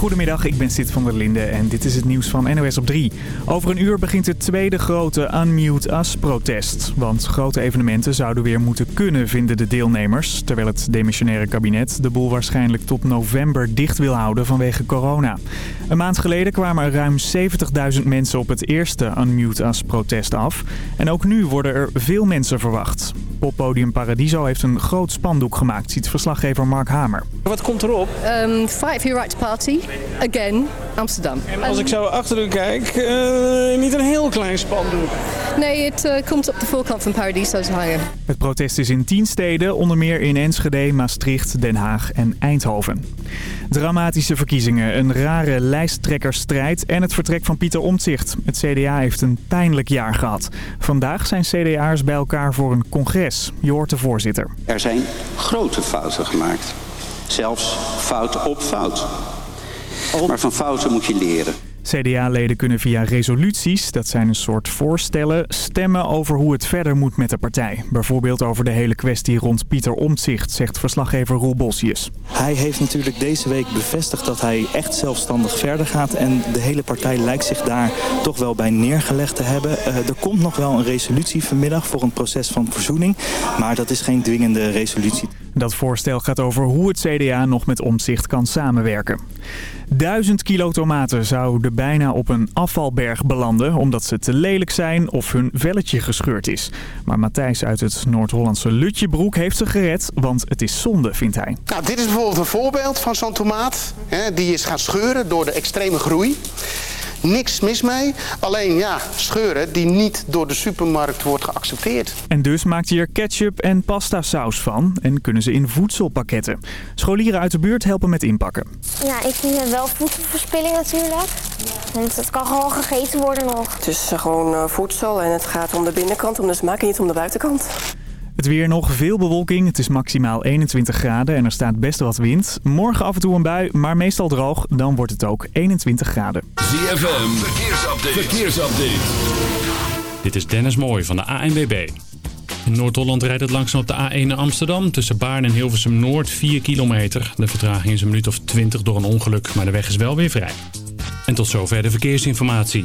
Goedemiddag, ik ben Sid van der Linde en dit is het nieuws van NOS op 3. Over een uur begint het tweede grote Unmute Us-protest. Want grote evenementen zouden weer moeten kunnen, vinden de deelnemers. Terwijl het demissionaire kabinet de boel waarschijnlijk tot november dicht wil houden vanwege corona. Een maand geleden kwamen er ruim 70.000 mensen op het eerste Unmute Us-protest af. En ook nu worden er veel mensen verwacht. Poppodium Paradiso heeft een groot spandoek gemaakt, ziet verslaggever Mark Hamer. Wat komt erop? Um, fight for your right to party. Again, Amsterdam. En als ik zo achter u kijk, uh, niet een heel klein spandoek. Nee, het uh, komt op de voorkant van Paradiso te hangen. Het protest is in tien steden, onder meer in Enschede, Maastricht, Den Haag en Eindhoven. Dramatische verkiezingen, een rare lijsttrekkersstrijd en het vertrek van Pieter Omtzigt. Het CDA heeft een pijnlijk jaar gehad. Vandaag zijn CDA'ers bij elkaar voor een congres. Je hoort de voorzitter. Er zijn grote fouten gemaakt. Zelfs fout op fout. Maar van fouten moet je leren. CDA-leden kunnen via resoluties, dat zijn een soort voorstellen, stemmen over hoe het verder moet met de partij. Bijvoorbeeld over de hele kwestie rond Pieter Omtzigt, zegt verslaggever Roel Bosjes. Hij heeft natuurlijk deze week bevestigd dat hij echt zelfstandig verder gaat. En de hele partij lijkt zich daar toch wel bij neergelegd te hebben. Uh, er komt nog wel een resolutie vanmiddag voor een proces van verzoening. Maar dat is geen dwingende resolutie. Dat voorstel gaat over hoe het CDA nog met Omtzigt kan samenwerken. Duizend kilo tomaten zouden bijna op een afvalberg belanden... omdat ze te lelijk zijn of hun velletje gescheurd is. Maar Matthijs uit het Noord-Hollandse Lutjebroek heeft ze gered... want het is zonde, vindt hij. Nou, dit is bijvoorbeeld een voorbeeld van zo'n tomaat. Die is gaan scheuren door de extreme groei. Niks mis mee. Alleen ja, scheuren die niet door de supermarkt wordt geaccepteerd. En dus maakt hij er ketchup en pasta saus van. En kunnen ze in voedselpakketten. Scholieren uit de buurt helpen met inpakken. Ja, ik vind het wel voedselverspilling natuurlijk. Want het kan gewoon gegeten worden nog. Het is gewoon voedsel en het gaat om de binnenkant, om de smaak en niet om de buitenkant. Het weer nog, veel bewolking. Het is maximaal 21 graden en er staat best wat wind. Morgen af en toe een bui, maar meestal droog. Dan wordt het ook 21 graden. ZFM, verkeersupdate. verkeersupdate. Dit is Dennis Mooij van de ANWB. In Noord-Holland rijdt het langzaam op de A1 naar Amsterdam. Tussen Baarn en Hilversum Noord 4 kilometer. De vertraging is een minuut of 20 door een ongeluk, maar de weg is wel weer vrij. En tot zover de verkeersinformatie.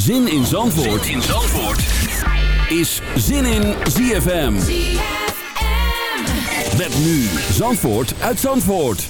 Zin in Zandvoort, in Zandvoort. is Zin in ZFM. Met nu Zandvoort uit Zandvoort.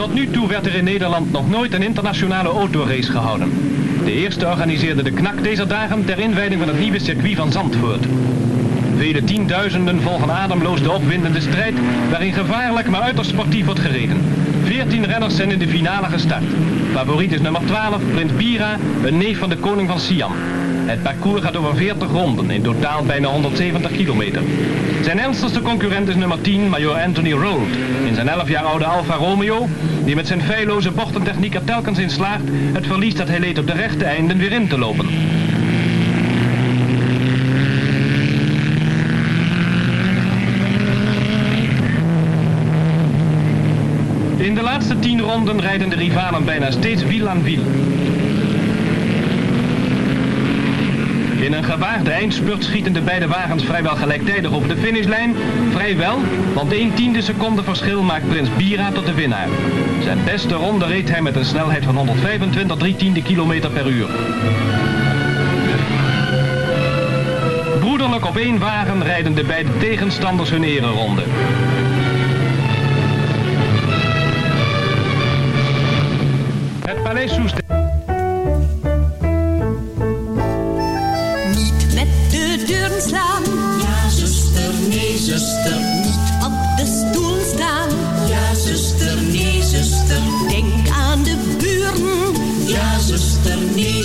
Tot nu toe werd er in Nederland nog nooit een internationale autorace gehouden. De eerste organiseerde de knak deze dagen ter inwijding van het nieuwe circuit van Zandvoort. Vele tienduizenden volgen ademloos de opwindende strijd waarin gevaarlijk maar uiterst sportief wordt gereden. 14 renners zijn in de finale gestart. Favoriet is nummer 12, Prins Bira, een neef van de koning van Siam. Het parcours gaat over 40 ronden, in totaal bijna 170 kilometer. Zijn ernstigste concurrent is nummer 10, Major Anthony Rold. In zijn 11 jaar oude Alfa Romeo, die met zijn feilloze bochtentechniek er telkens in slaagt het verlies dat hij leed op de rechte einden weer in te lopen. In de laatste 10 ronden rijden de rivalen bijna steeds wiel aan wiel. In een gewaagde eindspurt schieten de beide wagens vrijwel gelijktijdig over de finishlijn. Vrijwel, want 1 tiende seconde verschil maakt Prins Bira tot de winnaar. Zijn beste ronde reed hij met een snelheid van 125 3 tiende kilometer per uur. Broederlijk op één wagen rijden de beide tegenstanders hun ereronde. Het Paleis Soest...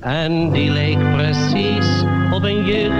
En die leek precies op een jeugdkiek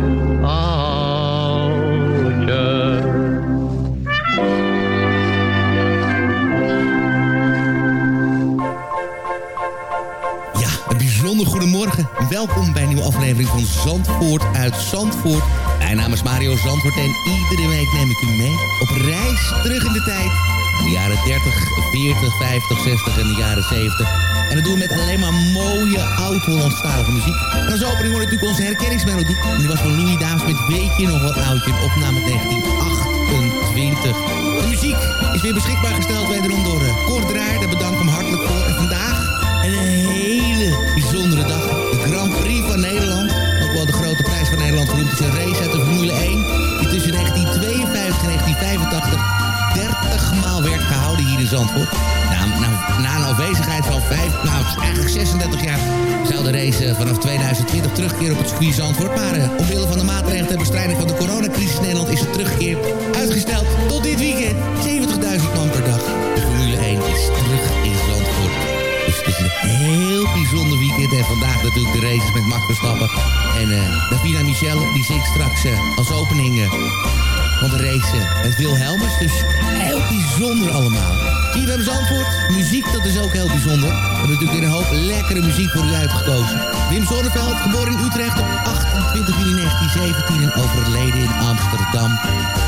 welkom bij een nieuwe aflevering van Zandvoort uit Zandvoort. Mijn naam is Mario Zandvoort en iedere week neem ik u mee op reis terug in de tijd. De jaren 30, 40, 50, 60 en de jaren 70. En dat doen we met alleen maar mooie oud-Hollandstalige muziek. En als opening wordt natuurlijk onze herkenningsmelodie. En die was van Louis Davis met Weet je nog wat oudje? Opname 1928. De muziek is weer beschikbaar gesteld wederom door Kort Draaier. Daar bedank hem hartelijk voor. En vandaag een hele Een race uit de Formule 1. Die tussen 1952 en 1985 30 maal werd gehouden hier in Zandvoort. Na, na, na een afwezigheid van 5, nou eigenlijk 36 jaar... zou de race vanaf 2020 terugkeren op het circuit Zandvoort. Maar uh, omwille van de maatregelen ter bestrijding van de coronacrisis in Nederland... is het terugkeer uitgesteld tot dit weekend. 70.000 man per dag. De Formule 1 is terug in Zandvoort. Dus het is een heel bijzonder weekend. En vandaag natuurlijk de races met Max Verstappen. En uh, Davina Michelle, die zingt straks uh, als opening... Uh, van de race met Wilhelmus. Dus heel bijzonder allemaal. Hier ze antwoord. Muziek, dat is ook heel bijzonder. We hebben natuurlijk weer een hoop lekkere muziek voor u uitgekozen. Wim Zonneveld, geboren in Utrecht op 28 juli 1917 en overleden in Amsterdam.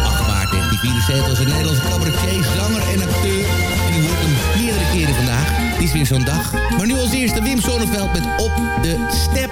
8 maart 1974 was een Nederlandse cabaretier, zanger en acteur. En u hoort hem meerdere keren vandaag. Het is weer zo'n dag. Maar nu als eerste Wim Zonneveld met Op de Step.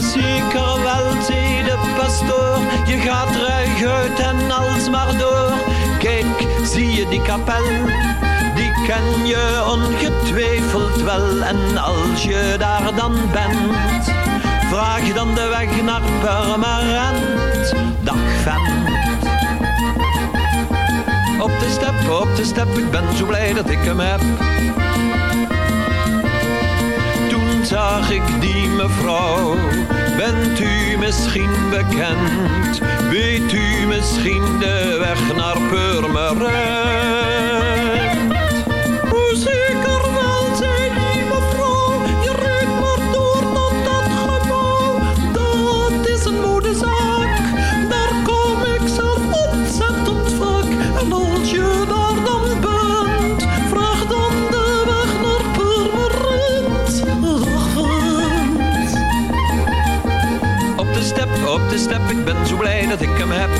Zeker wel, zei de pastoor. Je gaat ruig en als maar door. Kijk, zie je die kapel? Die ken je ongetwijfeld wel. En als je daar dan bent, vraag dan de weg naar Purmerend. Dag vent. Op de step, op de step, ik ben zo blij dat ik hem heb zag ik die mevrouw. Bent u misschien bekend? Weet u misschien de weg naar Purmerend? Op de step, ik ben zo blij dat ik hem heb.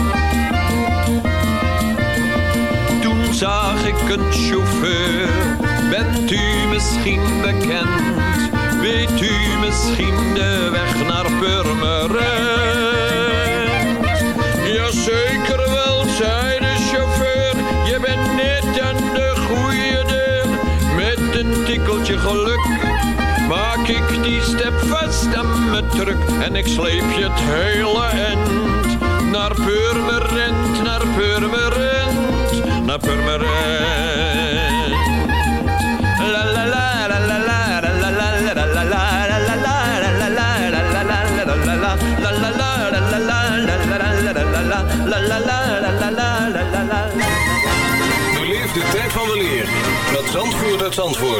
Toen zag ik een chauffeur, bent u misschien bekend? Weet u misschien de weg naar Purmerend? Jazeker wel, zei de chauffeur, je bent net aan de goede deur. Met een tikkeltje geluk maak ik die step vast aan me druk en ik sleep je het hele end naar Purmerend, naar Purmerend, naar Purmerend. La la la la la la la la la la la la la la de tijd van de leer met Zandvoort uit Zandvoort.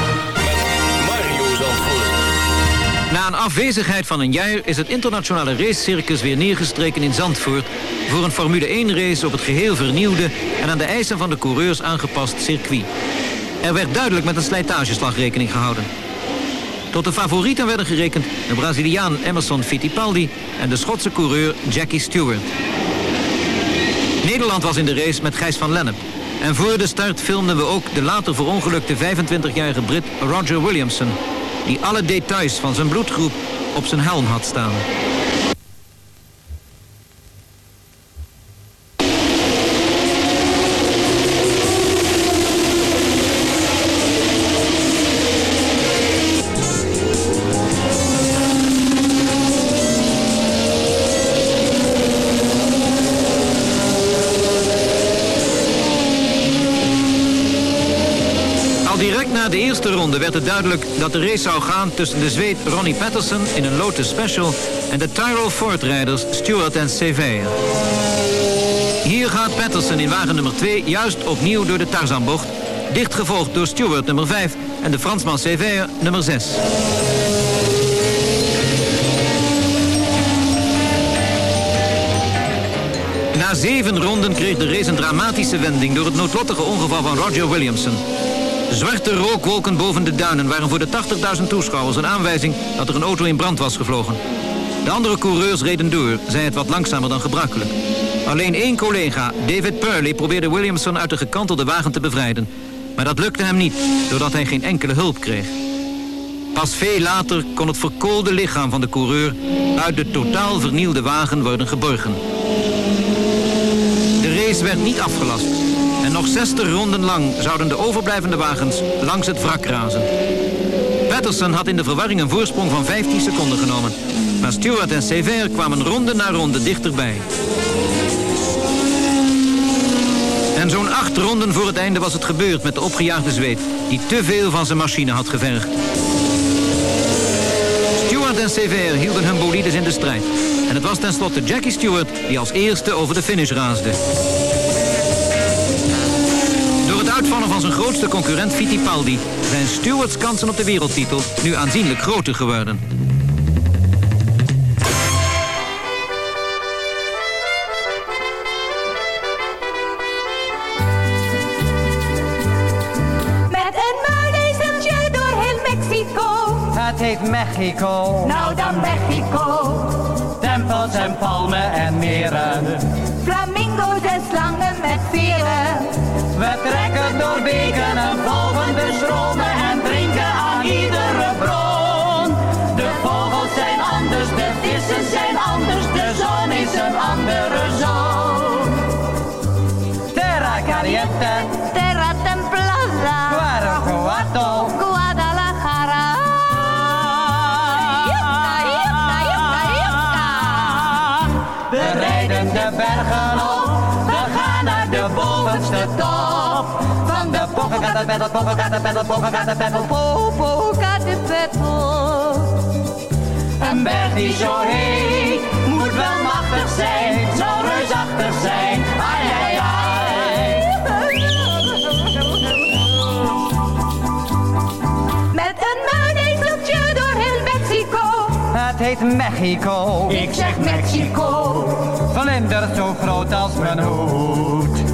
Na een afwezigheid van een jaar is het internationale racecircus weer neergestreken in Zandvoort... voor een Formule 1-race op het geheel vernieuwde en aan de eisen van de coureurs aangepast circuit. Er werd duidelijk met een slijtageslag rekening gehouden. Tot de favorieten werden gerekend de Braziliaan Emerson Fittipaldi en de Schotse coureur Jackie Stewart. Nederland was in de race met Gijs van Lennep. En voor de start filmden we ook de later verongelukte 25-jarige Brit Roger Williamson... die alle details van zijn bloedgroep op zijn helm had staan. Ronde werd het duidelijk dat de race zou gaan tussen de Zweed Ronnie Patterson in een Lotus Special en de Tyrrell Ford-rijders Stewart en Seveir. Hier gaat Patterson in wagen nummer 2 juist opnieuw door de Tarzanbocht, dicht gevolgd door Stewart nummer 5 en de Fransman Seveir nummer 6. Na zeven ronden kreeg de race een dramatische wending door het noodlottige ongeval van Roger Williamson. Zwarte rookwolken boven de duinen waren voor de 80.000 toeschouwers een aanwijzing dat er een auto in brand was gevlogen. De andere coureurs reden door, zij het wat langzamer dan gebruikelijk. Alleen één collega, David Purley, probeerde Williamson uit de gekantelde wagen te bevrijden. Maar dat lukte hem niet, doordat hij geen enkele hulp kreeg. Pas veel later kon het verkoolde lichaam van de coureur uit de totaal vernielde wagen worden geborgen. De race werd niet afgelast. En nog 60 ronden lang zouden de overblijvende wagens langs het wrak razen. Patterson had in de verwarring een voorsprong van 15 seconden genomen. Maar Stewart en Sever kwamen ronde na ronde dichterbij. En zo'n acht ronden voor het einde was het gebeurd met de opgejaagde zweet... die te veel van zijn machine had gevergd. Stewart en Sever hielden hun bolides in de strijd. En het was tenslotte Jackie Stewart die als eerste over de finish raasde. Uitvallen van zijn grootste concurrent Fittipaldi... zijn Stewarts kansen op de wereldtitel nu aanzienlijk groter geworden. Met een muilezeltje door heel Mexico. Het heet Mexico. Nou dan Mexico. Tempels en palmen en meren. Flamingo's en slangen We trekken door beken en volgen de stromen de Pocacatapetl, Pocacatapetl, Pocacatapetl, Popocatépetl. Een berg die zo heet, moet wel machtig zijn, zou reusachtig zijn. Ai, ai, ai. Met een muilezeltje door heel Mexico. Het heet Mexico. Ik zeg Mexico. Vlinders zo groot als mijn hoed.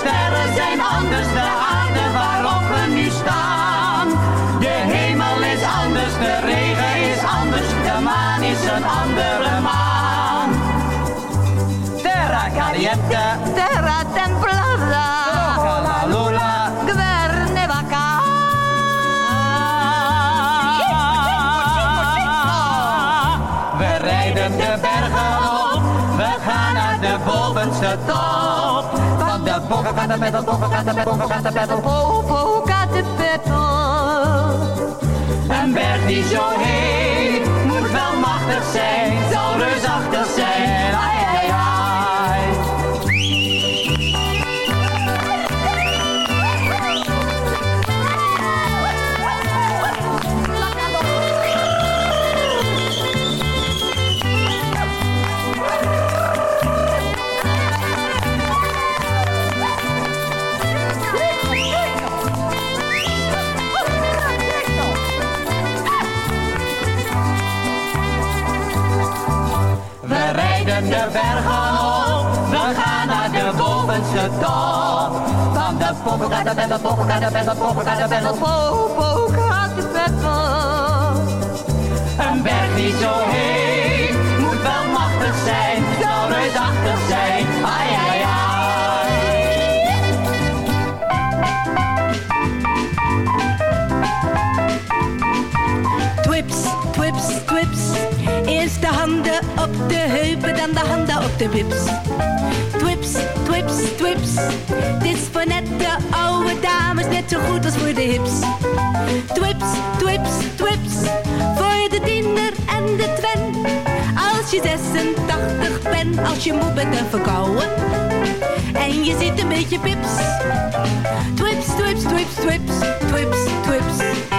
Sterren zijn anders, de aarde waarop we nu staan. De hemel is anders, de regen is anders, de maan is een andere maan. Terra caliente, Terra templada. la lula, Guernevaca. We rijden de bergen op, we gaan naar de bovenste top. Van de Pocacatapetl, Pocacatapetl, Pocacatapetl, Popocatépetl. Een berg die zo heet, moet wel machtig zijn, zal reusachtig de bergen op. We gaan naar de bovenste top. Van de poppen gaat de bende, poppen gaat de bende, poppen gaat de bende, popo gaat de bende. Een berg die zo heet, de heupen, dan de handen op de wips. Twips, twips, twips. Dit is voor net de oude dames, net zo goed als voor de hips. Twips, twips, twips. Voor de tiener en de twen. Als je 86 bent, als je moe bent en verkouden. En je ziet een beetje pips. Twips, twips, twips, twips, twips. Twips,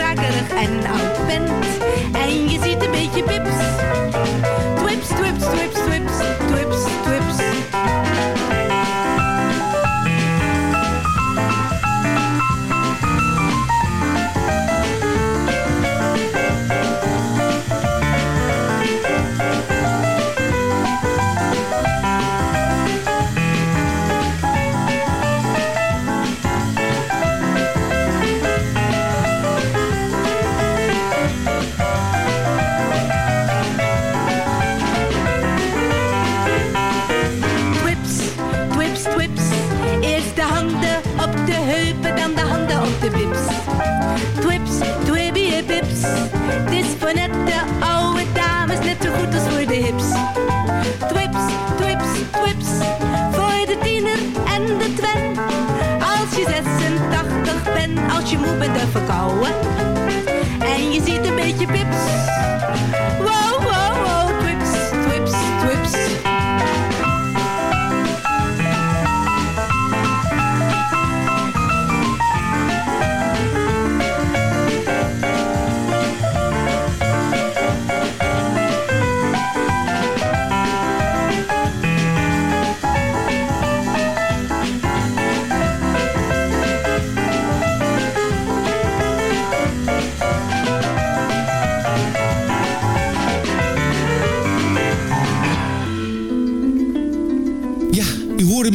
krakerig en oud bent. En je ziet een beetje pips. Als je moe bent en verkouden.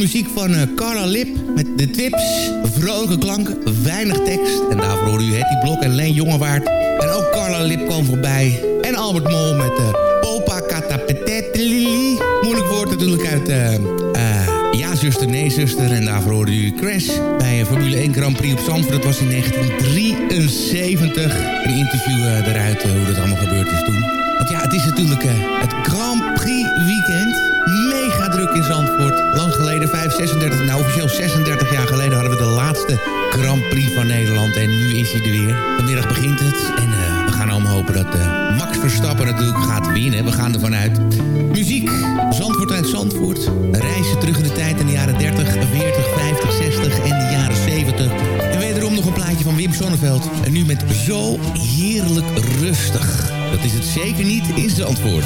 Muziek van eh, Carla Lip met de Twips. Vrolijke klanken, weinig tekst. En daarvoor hoorde u Hetty Blok en Leen Jongewaard. En ook Carla Lip kwam voorbij. En Albert Mol met de Popa Catapetetlili. Moeilijk woord natuurlijk uit... eh eh, ja, zuster, nee, zuster. En daarvoor hoorde u Crash bij een Formule 1 Grand Prix op Zandvoort. Dat was in 1973. Een interview eh, eh, hoe dat allemaal gebeurd is toen. Want ja, het is natuurlijk eh, het Grand Prix weekend. Mega druk in Zandvoort. Geleden, 5, 36, nou officieel 36 jaar geleden... hadden we de laatste Grand Prix van Nederland. En nu is hij er weer. Vanmiddag begint het. En eh, we gaan allemaal hopen dat eh, Max Verstappen natuurlijk gaat winnen. We gaan ervan uit. Muziek, Zandvoort uit Zandvoort. Reizen terug in de tijd in de jaren 30, 40, 50, 60 en de jaren 70. En wederom nog een plaatje van Wim Sonneveld. En nu met Zo Heerlijk Rustig. Dat is het zeker niet in Zandvoort.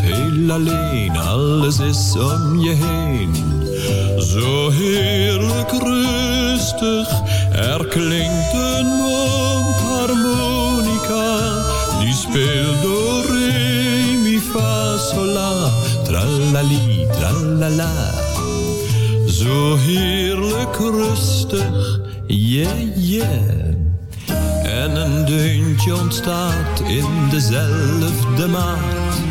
alleen, alles is om je heen. Zo heerlijk rustig, er klinkt een mondharmonica. Die speelt door re, mi, tralali, tralala. Zo heerlijk rustig, yeah, yeah. En een deuntje ontstaat in dezelfde maat.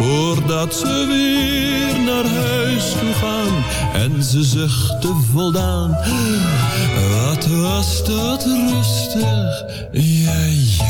voordat ze weer naar huis toe gaan. En ze zuchten voldaan, wat was dat rustig, ja.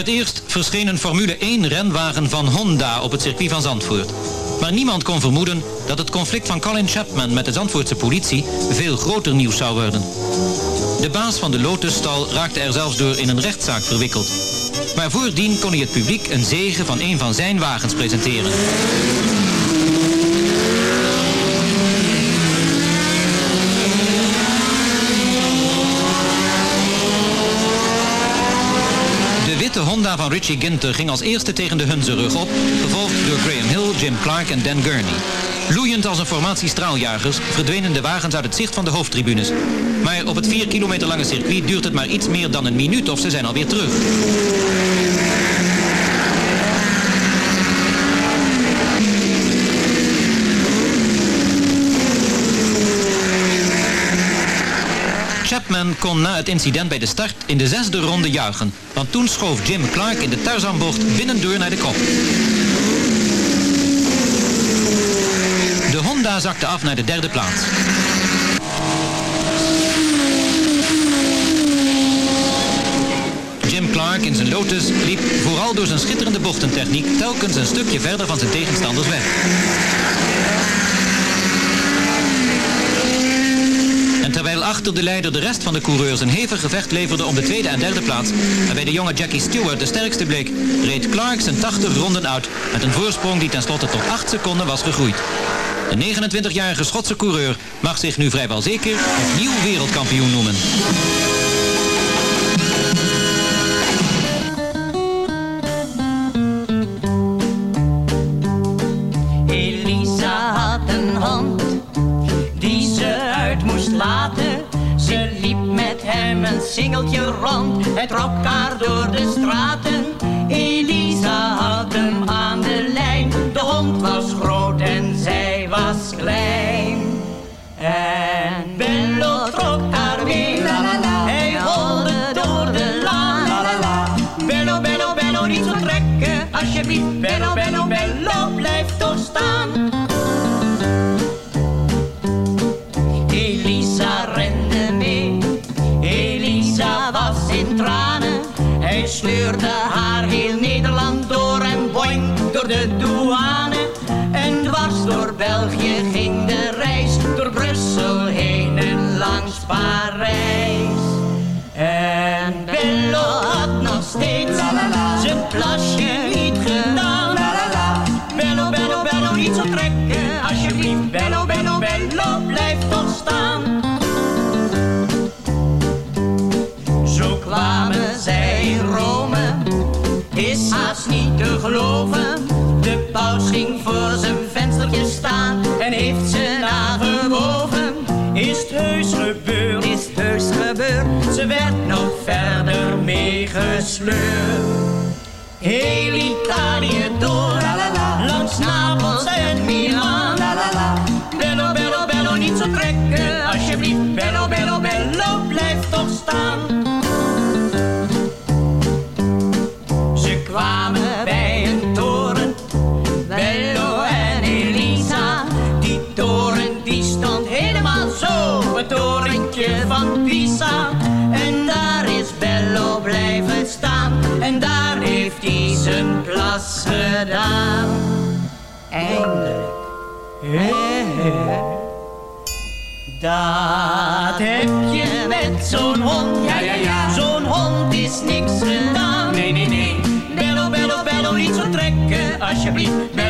het eerst verscheen een Formule 1 renwagen van Honda op het circuit van Zandvoort. Maar niemand kon vermoeden dat het conflict van Colin Chapman met de Zandvoortse politie veel groter nieuws zou worden. De baas van de Lotusstal raakte er zelfs door in een rechtszaak verwikkeld. Maar voordien kon hij het publiek een zegen van een van zijn wagens presenteren. De witte Honda van Richie Ginter ging als eerste tegen de Hunzenrug op, gevolgd door Graham Hill, Jim Clark en Dan Gurney. Loeiend als een formatie straaljagers verdwenen de wagens uit het zicht van de hoofdtribunes. Maar op het 4 kilometer lange circuit duurt het maar iets meer dan een minuut of ze zijn alweer terug. Chapman kon na het incident bij de start in de zesde ronde juichen. Want toen schoof Jim Clark in de Tarzanbocht binnendoor naar de kop. De Honda zakte af naar de derde plaats. Jim Clark in zijn Lotus liep vooral door zijn schitterende bochtentechniek telkens een stukje verder van zijn tegenstanders weg. En terwijl achter de leider de rest van de coureurs een hevig gevecht leverde om de tweede en derde plaats, waarbij de jonge Jackie Stewart de sterkste bleek, reed Clark zijn 80 ronden uit met een voorsprong die tenslotte tot 8 seconden was gegroeid. De 29-jarige Schotse coureur mag zich nu vrijwel zeker opnieuw wereldkampioen noemen. singeltje rond, het trok haar door de straten. Elisa had hem aan de lijn, de hond was groot en zij was klein. En Bello trok haar weer, hij holde door de laan. Bello, Bello, Bello, niet zo trekken, alsjeblieft. Bello, Bello, Bello, blijf toch staan. Sleurde haar heel Nederland door en boing door de douane. En dwars door België ging de reis, door Brussel heen en langs Parijs. En Bello had nog steeds zijn plasje geloven. De paus ging voor zijn venstertje staan en heeft ze nagewogen. Is het heus gebeurd, is het heus gebeurd, ze werd nog verder meegesleurd. Heel Italië door, langs Napels en Milaan. Bello, bello, bello, niet zo trekken, alsjeblieft. Bello, bello, bello, blijf toch staan. Gedaan. Eindelijk. He, Dat heb je met zo'n hond. Ja, ja, ja. Zo'n hond is niks gedaan. Nee, nee, nee. Bello, bello, bello, niet zo trekken, alsjeblieft. Bello,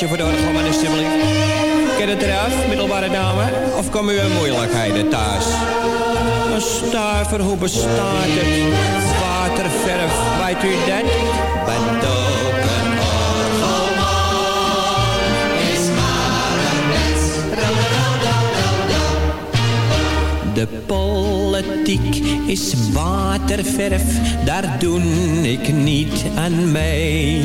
kleinigheidje voor de orgelman alsjeblieft. Ken het eraf, middelbare dame? Of komen u in moeilijkheden thuis? Een stuiver, hoe bestaat het? Waterverf, weet u dat? Bent ook een orgelman, is maar een. De politiek is waterverf, daar doe ik niet aan mee.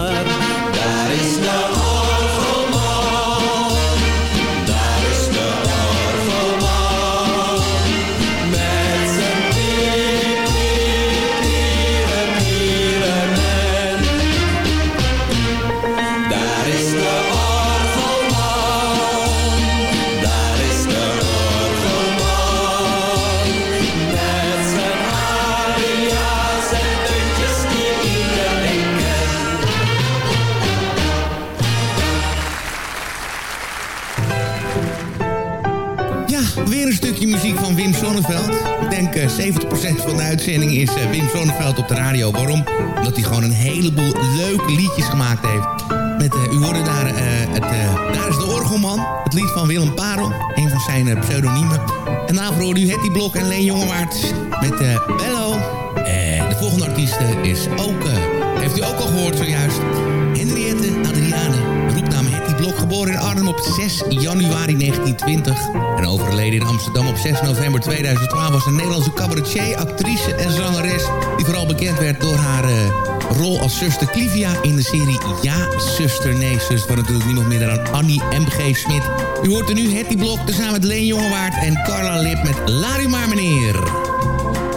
Zonneveld. Ik denk eh, 70% van de uitzending is eh, Wim Zonneveld op de radio. Waarom? Omdat hij gewoon een heleboel leuke liedjes gemaakt heeft. Met, eh, u hoorde daar, eh, het, eh, daar is de Orgelman. Het lied van Willem Parel. Een van zijn eh, pseudoniemen. En daarvoor hoorde u Hetty Blok en Leen Jongewaard met eh, Bello. De volgende artiest eh, is ook, eh, heeft u ook al gehoord zojuist. Geboren in Arnhem op 6 januari 1920. En overleden in Amsterdam op 6 november 2012 was een Nederlandse cabaretier, actrice en zangeres... die vooral bekend werd door haar eh, rol als zuster Clivia in de serie Ja, zuster, nee, zus... van natuurlijk niemand minder dan Annie M.G. Smit. U hoort er nu Hetty Blok, tezamen met Leen Jongewaard en Carla Lip met Laat u maar meneer.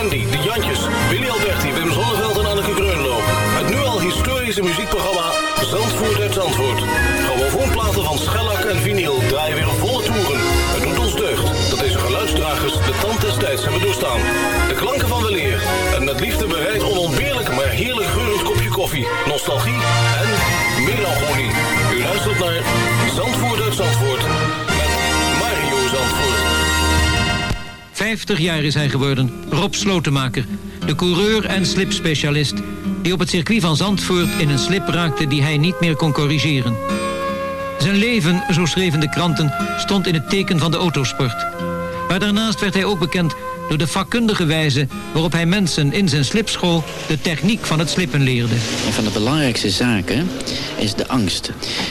Bendy, De Jantjes, Willy Alberti, Wim Zonneveld en Anneke Greunlo. Het nu al historische muziekprogramma Zandvoort uit Zandvoort. Grammofoonplaten van schellak en vinyl draaien weer volle toeren. Het doet ons deugd dat deze geluidsdragers de tand des tijds hebben doorstaan. De klanken van weleer en met liefde bereid onontbeerlijk maar heerlijk geurend kopje koffie, nostalgie en melancholie. U luistert naar Zandvoort uit Zandvoort 50 jaar is hij geworden, Rob Slotemaker. De coureur en slipspecialist die op het circuit van Zandvoort in een slip raakte die hij niet meer kon corrigeren. Zijn leven, zo schreven de kranten, stond in het teken van de autosport. Maar daarnaast werd hij ook bekend door de vakkundige wijze waarop hij mensen in zijn slipschool de techniek van het slippen leerde. Een van de belangrijkste zaken is de angst.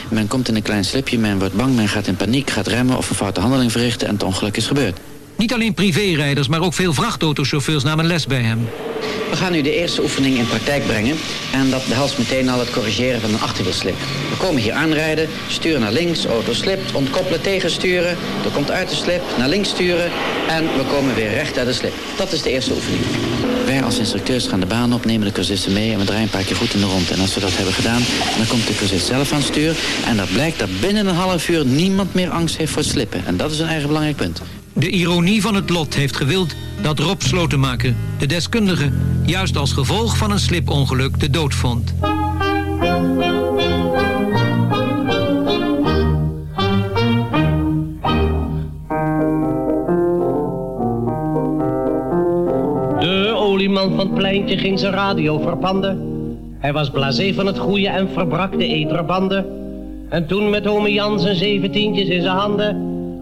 Men komt in een klein slipje, men wordt bang, men gaat in paniek, gaat remmen of een foute handeling verrichten en het ongeluk is gebeurd. Niet alleen privérijders, maar ook veel vrachtautochauffeurs namen les bij hem. We gaan nu de eerste oefening in praktijk brengen en dat behelst meteen al het corrigeren van een achterwielslip. We komen hier aanrijden, sturen naar links, auto slipt, ontkoppelen, tegensturen. Er komt uit de slip, naar links sturen en we komen weer recht uit de slip. Dat is de eerste oefening. Wij als instructeurs gaan de baan op, nemen de cursisten mee en we draaien een paar keer goed in de rond. En als we dat hebben gedaan, dan komt de cursist zelf aan het stuur en dat blijkt dat binnen een half uur niemand meer angst heeft voor het slippen. En dat is een erg belangrijk punt. De ironie van het lot heeft gewild dat Rob Slotemaker, de deskundige, juist als gevolg van een slipongeluk de dood vond. De olieman van pleintje ging zijn radio verpanden. Hij was blasé van het goede en verbrak de eterbanden. En toen met ome Jan zijn zeventientjes in zijn handen...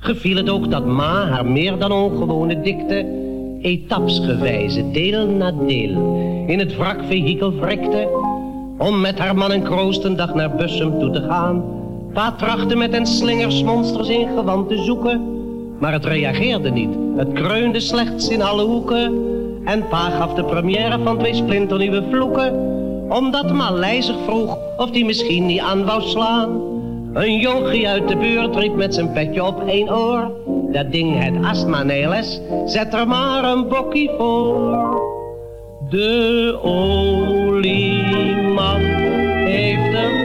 geviel het ook dat ma haar meer dan ongewone dikte, etapsgewijze, deel na deel, in het wrakvehikel wrikte, om met haar man en kroost een dag naar Bussum toe te gaan. Pa trachtte met een slingersmonsters in gewand te zoeken, maar het reageerde niet. Het kreunde slechts in alle hoeken. En pa gaf de première van twee splinternieuwe vloeken. Omdat Malij zich vroeg of die misschien niet aan wou slaan. Een jochie uit de buurt riep met zijn petje op één oor. Dat ding het astma neles, zet er maar een bokkie voor. De olieman heeft een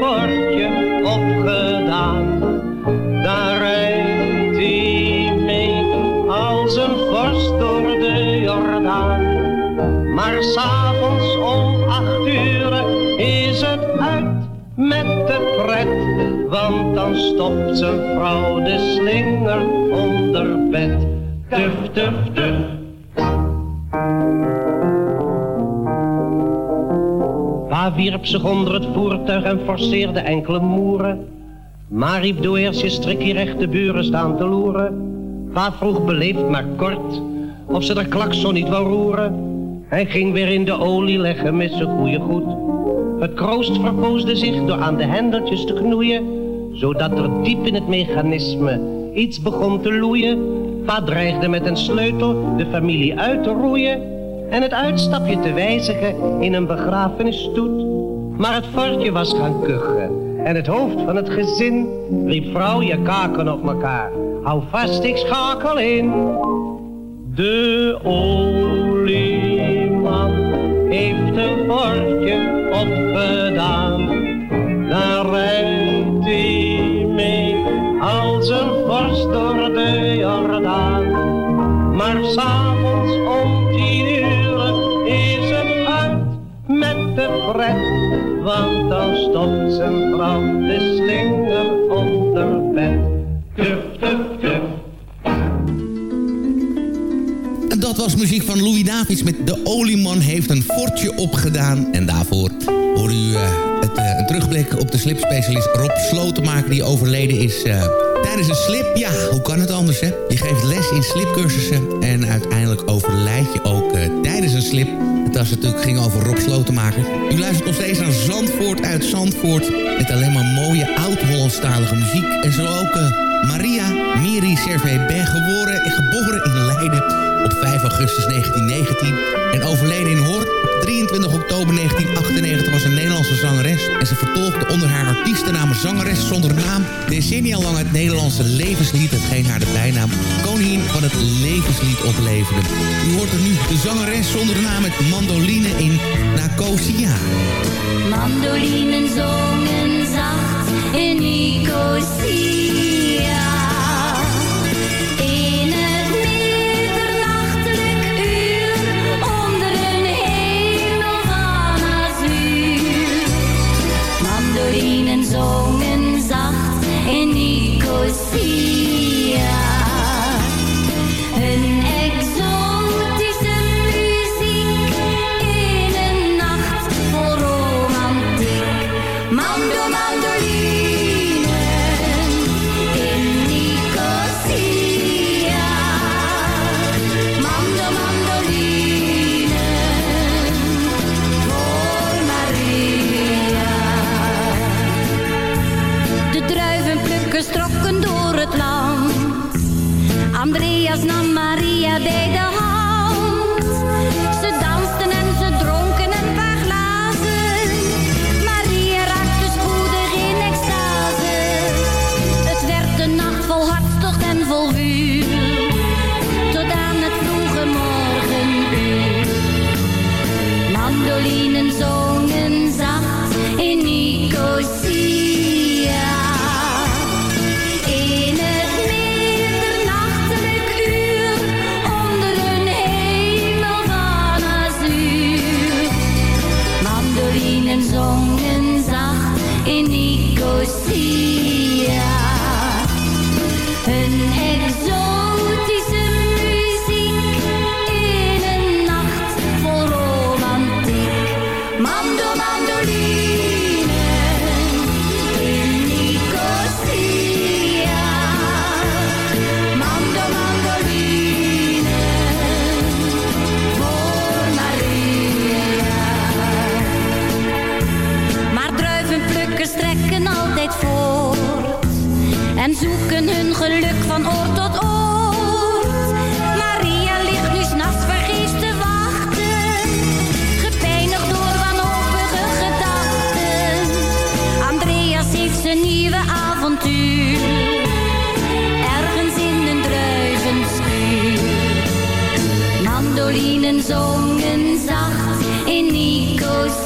Want dan stopt zijn vrouw de slinger onder bed. Tuf, tuf, tuf. Pa wierp zich onder het voertuig en forceerde enkele moeren. Maar riep doe eerst je strikje recht de buren staan te loeren. Pa vroeg beleefd maar kort of ze de klakson niet wou roeren. Hij ging weer in de olie leggen met zijn goede goed. Het kroost verpoosde zich door aan de hendeltjes te knoeien, zodat er diep in het mechanisme iets begon te loeien. Pa dreigde met een sleutel de familie uit te roeien en het uitstapje te wijzigen in een begrafenisstoet. Maar het fortje was gaan kuchen en het hoofd van het gezin riep vrouw je kaken op elkaar. Hou vast, ik schakel in. De olieman heeft een fortje was muziek van Louis Davids met De Olieman heeft een fortje opgedaan. En daarvoor hoor u eh, terugblik op de slipspecialist Rob Slotenmaker... die overleden is eh, tijdens een slip. Ja, hoe kan het anders, hè? Je geeft les in slipcursussen en uiteindelijk overlijd je ook eh, tijdens een slip. Het was natuurlijk ging over Rob Slotenmaker. U luistert nog steeds naar Zandvoort uit Zandvoort... met alleen maar mooie oud-Hollandstalige muziek. En zo ook eh, Maria Miri Servet-Berg, geboren en geboren in Leiden op 5 augustus 1919 en overleden in Hoorn 23 oktober 1998 was een Nederlandse zangeres en ze vertolkte onder haar artiestennaam zangeres zonder naam decennia lang het Nederlandse levenslied hetgeen haar de bijnaam koningin van het levenslied opleverde. U hoort er nu de zangeres zonder naam met mandoline in Nicosia. Mandolinen zongen zacht in Nicosia. Nicosia. Zongen zacht in Nicosia.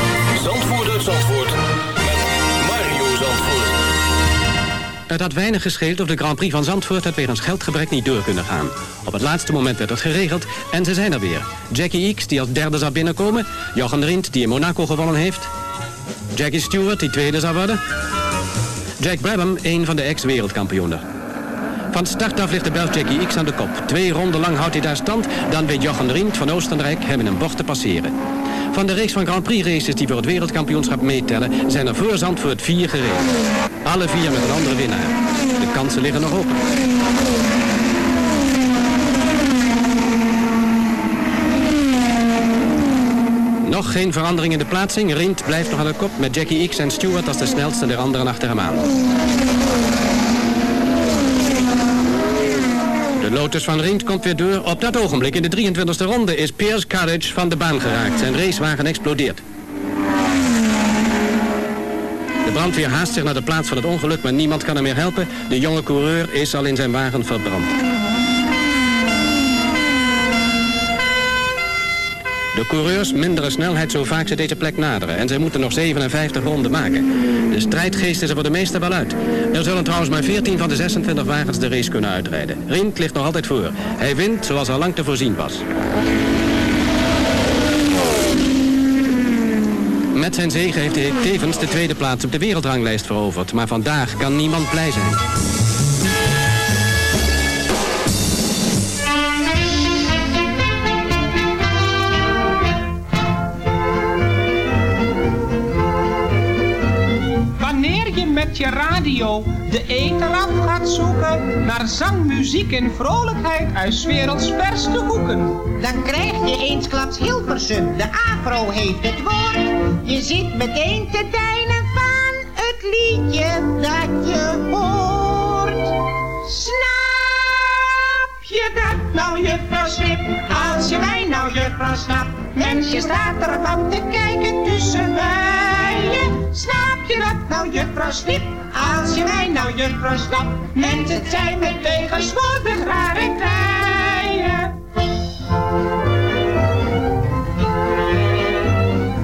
Het had weinig gescheeld of de Grand Prix van Zandvoort het wegens geldgebrek niet door kunnen gaan. Op het laatste moment werd het geregeld en ze zijn er weer. Jackie X die als derde zou binnenkomen. Jochen Rindt die in Monaco gewonnen heeft. Jackie Stewart die tweede zou worden. Jack Brabham, een van de ex-wereldkampioenen. Van start af ligt de Belg Jackie X aan de kop. Twee ronden lang houdt hij daar stand. Dan weet Jochen Rindt van Oostenrijk hem in een bocht te passeren. Van de reeks van Grand Prix races die voor het wereldkampioenschap meetellen... zijn er voor Zandvoort vier gereden. Alle vier met een andere winnaar. De kansen liggen nog open. Nog geen verandering in de plaatsing. Rindt blijft nog aan de kop met Jackie X en Stewart als de snelste der anderen achter hem aan. De Lotus van Rindt komt weer door. Op dat ogenblik in de 23e ronde is Piers Courage van de baan geraakt. Zijn racewagen explodeert. De brandweer haast zich naar de plaats van het ongeluk, maar niemand kan hem meer helpen. De jonge coureur is al in zijn wagen verbrand. De coureurs mindere snelheid zo vaak ze deze plek naderen. En zij moeten nog 57 ronden maken. De strijdgeest is er voor de meesten wel uit. Er zullen trouwens maar 14 van de 26 wagens de race kunnen uitrijden. Rint ligt nog altijd voor. Hij wint zoals al lang te voorzien was. Met zijn zege heeft hij tevens de tweede plaats op de wereldranglijst veroverd. Maar vandaag kan niemand blij zijn. Wanneer je je radio de eter af gaat zoeken naar zang, muziek en vrolijkheid uit 's werelds verste hoeken. Dan krijg je eensklaps Hilversum, de afro heeft het woord. Je zit meteen te deinen van het liedje dat je hoort. Snap je dat nou, juffrouw Snip? Als je mij nou, juffrouw snapt. Mensje staat ervan te kijken tussen bijen. Snap je dat nou, juffrouw Snip? Als je mij nou, juffrouw snapt. Mensen zijn met tegenwoordig rare tijden.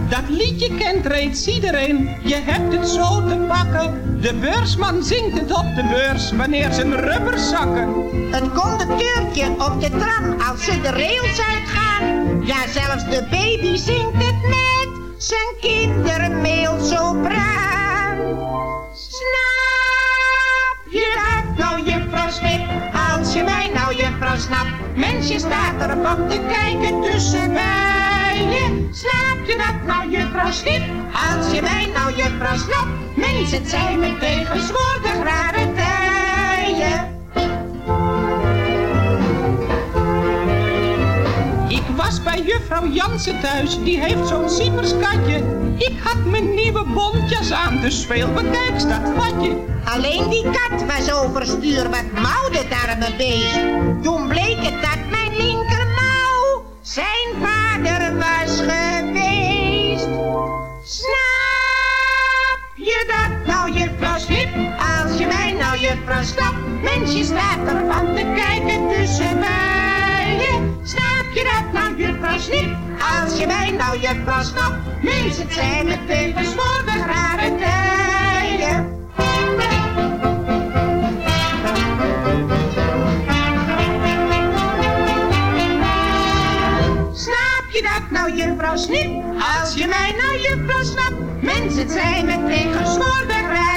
Dat liedje kent reeds iedereen, je hebt het zo te pakken. De beursman zingt het op de beurs wanneer zijn rubberzakken. Het conducteurtje op de tram als ze de rails uitgaan. Ja, zelfs de baby zingt het met zijn kindermeel sopraan. Snap je dat nou, juffrouw Snip? Als je mij nou, juffrouw snapt. Mensje staat ervan te kijken tussen bijen. Snap je dat nou, juffrouw Snip? Als je mij nou, juffrouw snapt. Mensen, zijn met tegenwoordig rare tijden. Was bij juffrouw Jansen thuis, die heeft zo'n sieperskatje. Ik had mijn nieuwe bontjas aan, dus veel bekijks dat watje. Alleen die kat was overstuur, wat mouwde het arme beest. Toen bleek het dat mijn linkermouw zijn vader was geweest. Snap je dat nou, juffrouw Snip? Als je mij nou, juffrouw snapt, mensje staat ervan te kijken tussen bijen. Snap je dat nou, juffrouw Snip? Als je mij nou, juffrouw snapt, mensen zijn met tegenwoordig rare tijden. Snap je dat nou, juffrouw Snip? Als je mij nou, juffrouw snapt, mensen zijn met tegenwoordig rare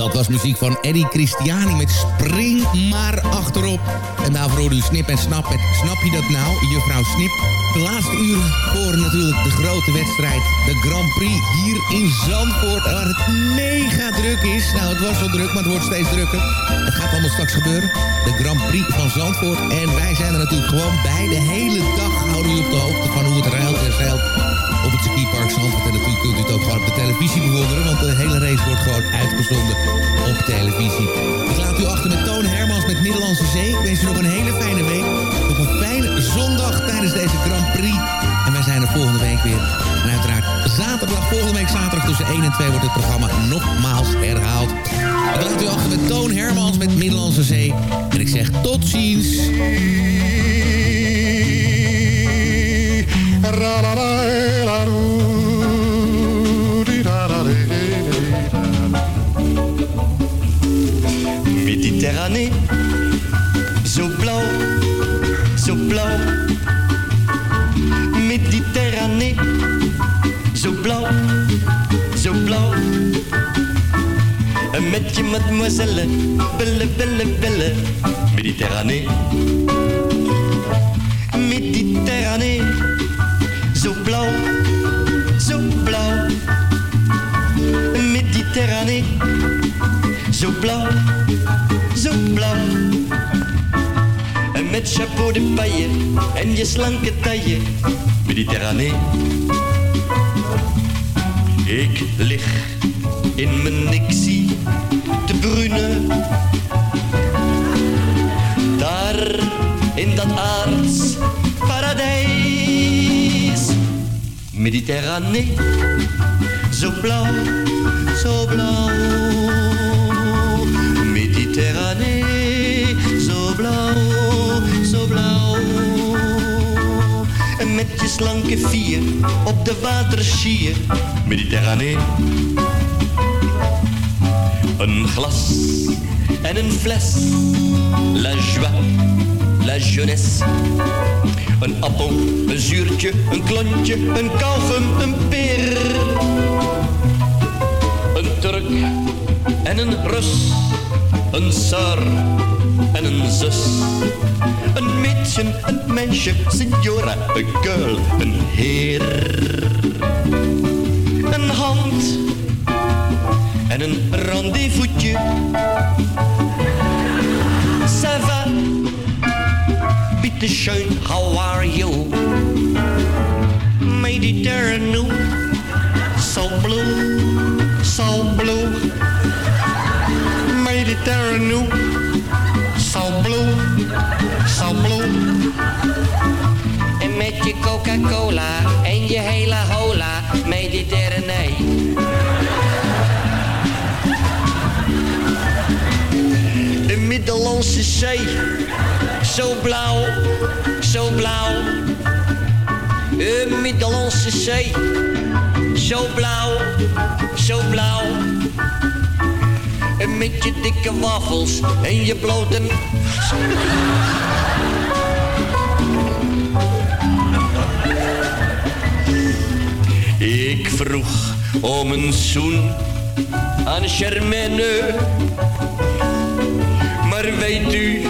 Dat was muziek van Eddie Christiani met Spring maar achterop. En daarvoor hoorde u Snip en Snap Snap je dat nou, juffrouw Snip? De laatste uren voor natuurlijk de grote wedstrijd, de Grand Prix hier in Zandvoort. Waar het mega druk is. Nou, het was wel druk, maar het wordt steeds drukker. Het gaat allemaal straks gebeuren. De Grand Prix van Zandvoort. En wij zijn er natuurlijk gewoon bij. De hele dag houden we op de hoogte van hoe het ruilt en zeilt het circuitpark Zandvoort. En natuurlijk kunt u het ook gewoon op de televisie bewonderen, want de hele race wordt gewoon uitgezonden op televisie. Ik laat u achter met Toon Hermans met Middellandse Zee. Ik wens u nog een hele fijne week. Op een fijne zondag tijdens deze Grand Prix. En wij zijn er volgende week weer. En uiteraard zaterdag, volgende week zaterdag tussen 1 en 2 wordt het programma nogmaals herhaald. Ik laat u achter met Toon Hermans met Middellandse Zee. En ik zeg tot ziens. Méditerranée, zo blauw, zo blauw. Méditerranée, zo blauw, zo blauw. Met je mademoiselle, belle, belle, belle. Méditerranée, Méditerranée, blauw, zo blauw. Méditerranée, zo blauw, zo blauw. Met chapeau de paille en je slanke taille, Mediterranee. Ik lig in mijn nixie te brune. Daar in dat aards Mediterranee, zo blauw, zo blauw. Mediterranee, zo blauw, zo blauw. En met je slanke vier op de waterschier, Mediterranee. Een glas en een fles, la joie, la jeunesse. Een appel, een zuurtje, een klontje, een kauwgum, een peer. Een Turk en een Rus, een sir en een zus. Een meisje, een meisje, signora, een girl, een heer. Een hand en een rendezvous'tje. Ça va, bitteschön, how are you? Mediterranean, so blue, so blue. Mediterranean, so blue, so blue. En met je Coca-Cola en je hele hola, Mediterranee. De Middellandse Zee, zo blauw, zo blauw. De Middellandse Zee, zo blauw, zo blauw. En met je dikke wafels en je blote... Ik vroeg om een zoen aan Germaine. Maar weet u